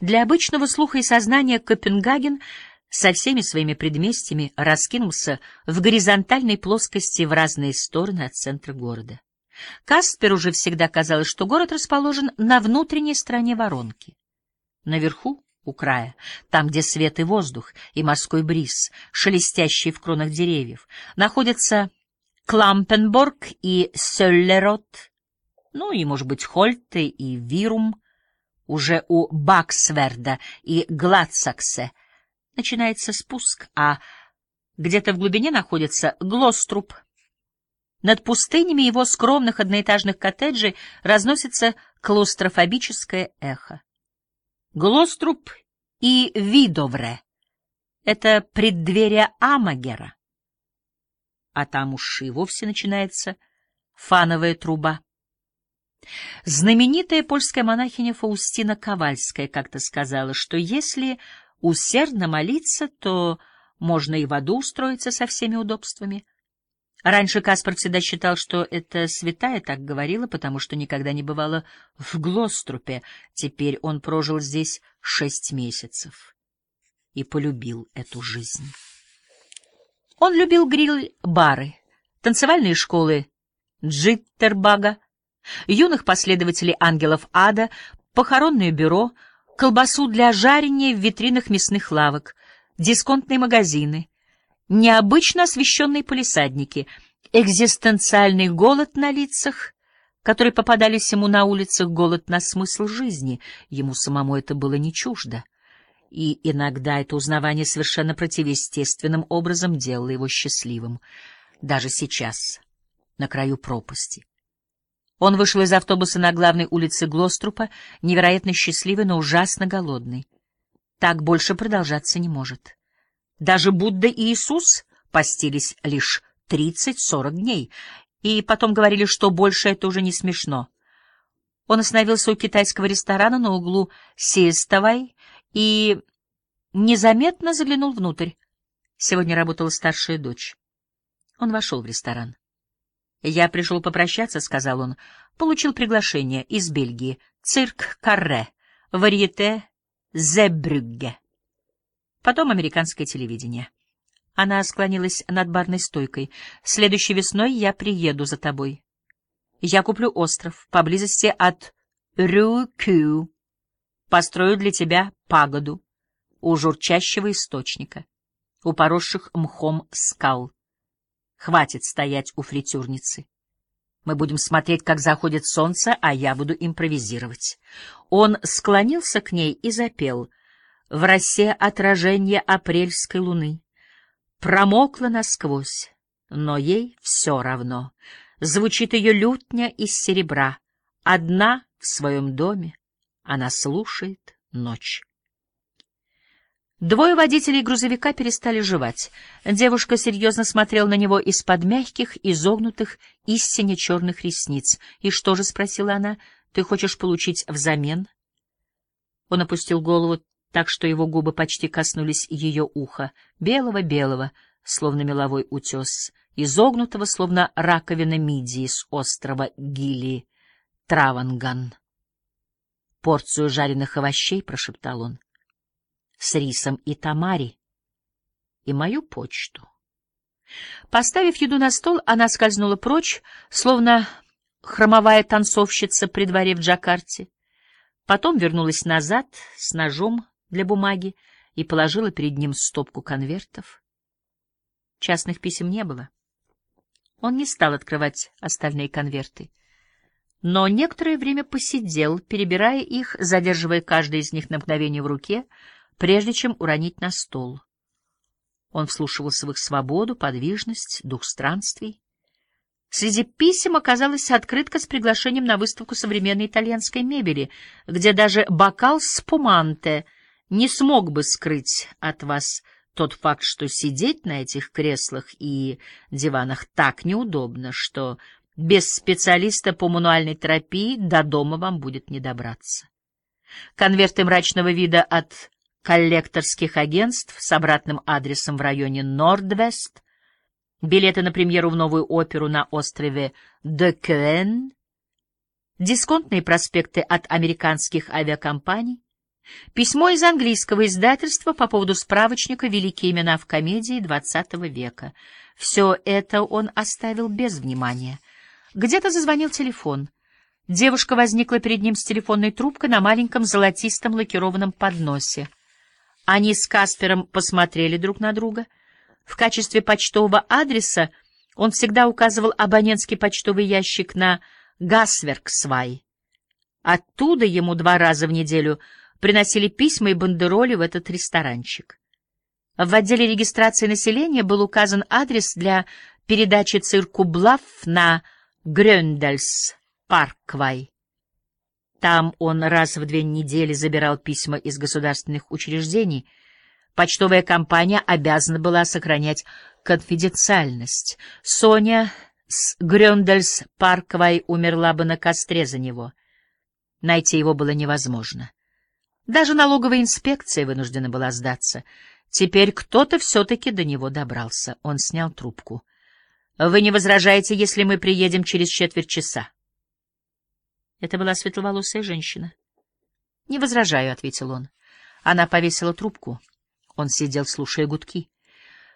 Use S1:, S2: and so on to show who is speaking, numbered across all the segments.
S1: Для обычного слуха и сознания Копенгаген со всеми своими предместьями раскинулся в горизонтальной плоскости в разные стороны от центра города. Каспер уже всегда казалось, что город расположен на внутренней стороне воронки. Наверху, у края, там, где свет и воздух, и морской бриз, шелестящий в кронах деревьев, находятся Клампенборг и Сёллерот, ну и, может быть, Хольте и Вирум, уже у Баксверда и Гладсаксе начинается спуск, а где-то в глубине находится Глоструб. Над пустынями его скромных одноэтажных коттеджей разносится клаустрофобическое эхо. Глоструб и Видовре — это преддверие Амагера. А там уж и вовсе начинается фановая труба. Знаменитая польская монахиня Фаустина Ковальская как-то сказала, что если усердно молиться, то можно и в аду устроиться со всеми удобствами. Раньше Каспар всегда считал, что эта святая так говорила, потому что никогда не бывала в Глострупе. Теперь он прожил здесь шесть месяцев и полюбил эту жизнь. Он любил гриль-бары, танцевальные школы Джиттербага, юных последователей ангелов ада, похоронное бюро, колбасу для жарения в витринах мясных лавок, дисконтные магазины, необычно освещенные полисадники, экзистенциальный голод на лицах, которые попадались ему на улицах, голод на смысл жизни, ему самому это было не чуждо. И иногда это узнавание совершенно противоестественным образом делало его счастливым, даже сейчас, на краю пропасти. Он вышел из автобуса на главной улице Глострупа, невероятно счастливый, но ужасно голодный. Так больше продолжаться не может. Даже Будда и Иисус постились лишь тридцать-сорок дней, и потом говорили, что больше это уже не смешно. Он остановился у китайского ресторана на углу Сеестовой и незаметно заглянул внутрь. Сегодня работала старшая дочь. Он вошел в ресторан. «Я пришел попрощаться», — сказал он. «Получил приглашение из Бельгии. Цирк Карре, варьете Зебрюгге». Потом американское телевидение. Она склонилась над барной стойкой. «Следующей весной я приеду за тобой. Я куплю остров поблизости от Рю-Кю. Построю для тебя пагоду у журчащего источника, у поросших мхом скал. Хватит стоять у фритюрницы. Мы будем смотреть, как заходит солнце, а я буду импровизировать. Он склонился к ней и запел в росе отражение апрельской луны. Промокла насквозь, но ей все равно. Звучит ее лютня из серебра. Одна в своем доме она слушает ночь. Двое водителей грузовика перестали жевать. Девушка серьезно смотрела на него из-под мягких, изогнутых, истинно черных ресниц. «И что же?» — спросила она. «Ты хочешь получить взамен?» Он опустил голову так, что его губы почти коснулись ее уха, белого-белого, словно меловой утес, изогнутого, словно раковина мидии с острова Гили, Траванган. «Порцию жареных овощей», — прошептал он с рисом и тамари, и мою почту. Поставив еду на стол, она скользнула прочь, словно хромовая танцовщица при дворе в Джакарте. Потом вернулась назад с ножом для бумаги и положила перед ним стопку конвертов. Частных писем не было. Он не стал открывать остальные конверты, но некоторое время посидел, перебирая их, задерживая каждый из них на мгновение в руке, прежде чем уронить на стол. Он вслушивался в их свободу, подвижность, дух странствий. Среди писем оказалась открытка с приглашением на выставку современной итальянской мебели, где даже бокал с пуманте не смог бы скрыть от вас тот факт, что сидеть на этих креслах и диванах так неудобно, что без специалиста по мануальной терапии до дома вам будет не добраться. Конверты мрачного вида от коллекторских агентств с обратным адресом в районе Нордвест, билеты на премьеру в новую оперу на острове Декюэн, дисконтные проспекты от американских авиакомпаний, Письмо из английского издательства по поводу справочника «Великие имена в комедии XX века». Все это он оставил без внимания. Где-то зазвонил телефон. Девушка возникла перед ним с телефонной трубкой на маленьком золотистом лакированном подносе. Они с Каспером посмотрели друг на друга. В качестве почтового адреса он всегда указывал абонентский почтовый ящик на Гасверксвай. Оттуда ему два раза в неделю приносили письма и бандероли в этот ресторанчик. В отделе регистрации населения был указан адрес для передачи цирку Блаф на Грёндальс Парквай. Там он раз в две недели забирал письма из государственных учреждений. Почтовая компания обязана была сохранять конфиденциальность. Соня с Грёндальс Парквай умерла бы на костре за него. Найти его было невозможно. Даже налоговая инспекция вынуждена была сдаться — Теперь кто-то все-таки до него добрался. Он снял трубку. «Вы не возражаете, если мы приедем через четверть часа?» Это была светловолосая женщина. «Не возражаю», — ответил он. Она повесила трубку. Он сидел, слушая гудки.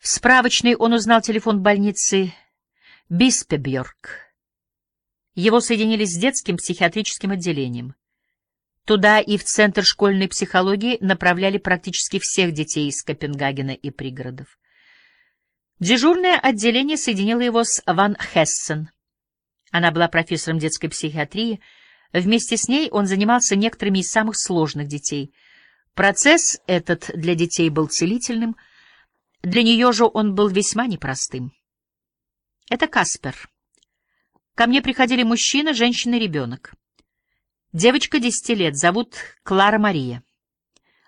S1: В справочной он узнал телефон больницы Биспебьорк. Его соединили с детским психиатрическим отделением. Туда и в Центр школьной психологии направляли практически всех детей из Копенгагена и пригородов. Дежурное отделение соединило его с Ван Хессен. Она была профессором детской психиатрии. Вместе с ней он занимался некоторыми из самых сложных детей. Процесс этот для детей был целительным, для нее же он был весьма непростым. Это Каспер. Ко мне приходили мужчина, женщина и ребенок. Девочка десяти лет, зовут Клара Мария.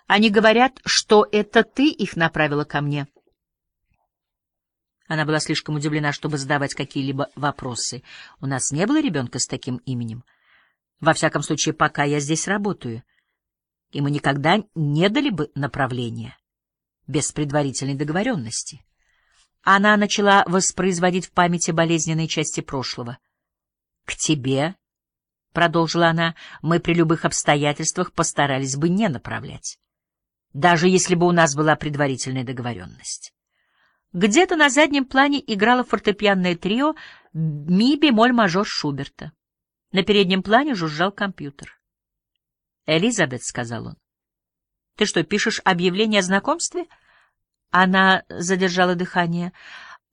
S1: Они говорят, что это ты их направила ко мне. Она была слишком удивлена, чтобы задавать какие-либо вопросы. У нас не было ребенка с таким именем. Во всяком случае, пока я здесь работаю. И мы никогда не дали бы направления без предварительной договоренности. Она начала воспроизводить в памяти болезненные части прошлого. К тебе продолжила она, — мы при любых обстоятельствах постарались бы не направлять, даже если бы у нас была предварительная договоренность. Где-то на заднем плане играло фортепианное трио ми-бемоль-мажор Шуберта. На переднем плане жужжал компьютер. «Элизабет», — сказал он, — «ты что, пишешь объявление о знакомстве?» Она задержала дыхание.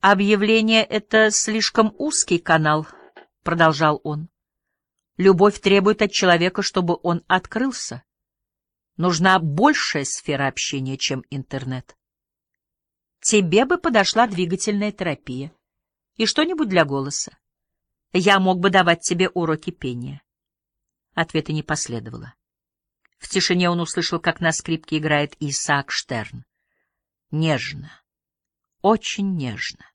S1: «Объявление — это слишком узкий канал», — продолжал он. Любовь требует от человека, чтобы он открылся. Нужна большая сфера общения, чем интернет. Тебе бы подошла двигательная терапия и что-нибудь для голоса. Я мог бы давать тебе уроки пения. Ответа не последовало. В тишине он услышал, как на скрипке играет Исаак Штерн. Нежно, очень нежно.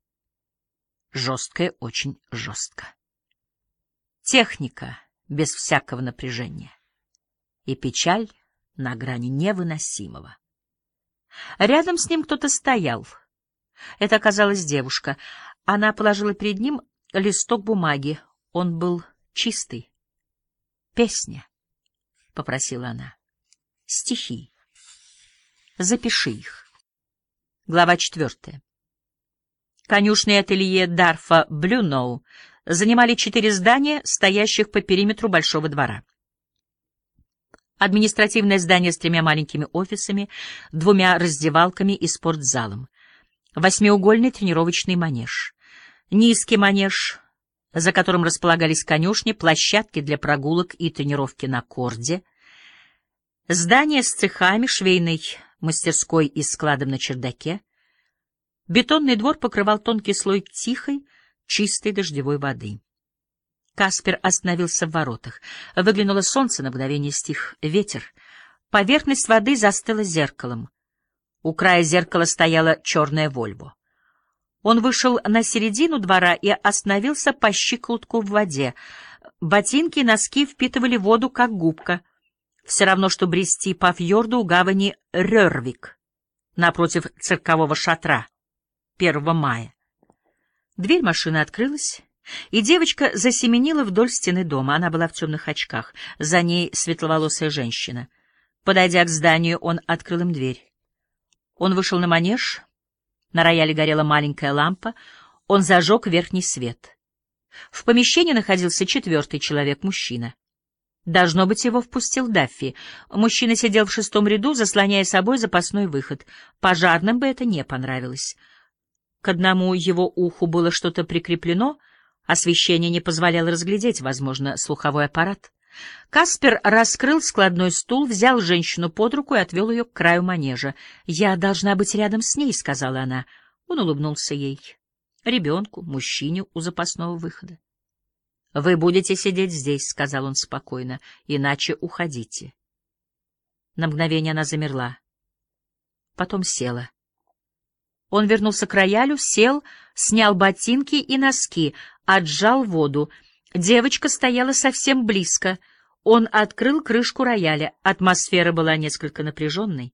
S1: Жесткое, очень жестко. Техника без всякого напряжения. И печаль на грани невыносимого. Рядом с ним кто-то стоял. Это оказалась девушка. Она положила перед ним листок бумаги. Он был чистый. «Песня», — попросила она. «Стихи. Запиши их». Глава четвертая. Конюшный ателье Дарфа Блюноу занимали четыре здания, стоящих по периметру большого двора. Административное здание с тремя маленькими офисами, двумя раздевалками и спортзалом. Восьмиугольный тренировочный манеж. Низкий манеж, за которым располагались конюшни, площадки для прогулок и тренировки на корде. Здание с цехами, швейной мастерской и складом на чердаке. Бетонный двор покрывал тонкий слой тихой, чистой дождевой воды. Каспер остановился в воротах. Выглянуло солнце, на мгновение стих ветер. Поверхность воды застыла зеркалом. У края зеркала стояла черная Вольво. Он вышел на середину двора и остановился по щиколотку в воде. Ботинки и носки впитывали воду, как губка. Все равно, что брести по фьорду у гавани Рервик, напротив циркового шатра, 1 мая. Дверь машины открылась, и девочка засеменила вдоль стены дома. Она была в темных очках. За ней светловолосая женщина. Подойдя к зданию, он открыл им дверь. Он вышел на манеж. На рояле горела маленькая лампа. Он зажег верхний свет. В помещении находился четвертый человек, мужчина. Должно быть, его впустил Даффи. Мужчина сидел в шестом ряду, заслоняя собой запасной выход. Пожарным бы это не понравилось. К одному его уху было что-то прикреплено, освещение не позволяло разглядеть, возможно, слуховой аппарат. Каспер раскрыл складной стул, взял женщину под руку и отвел ее к краю манежа. «Я должна быть рядом с ней», — сказала она. Он улыбнулся ей. Ребенку, мужчине у запасного выхода. «Вы будете сидеть здесь», — сказал он спокойно, — «иначе уходите». На мгновение она замерла. Потом села. Он вернулся к роялю, сел, снял ботинки и носки, отжал воду. Девочка стояла совсем близко. Он открыл крышку рояля. Атмосфера была несколько напряженной.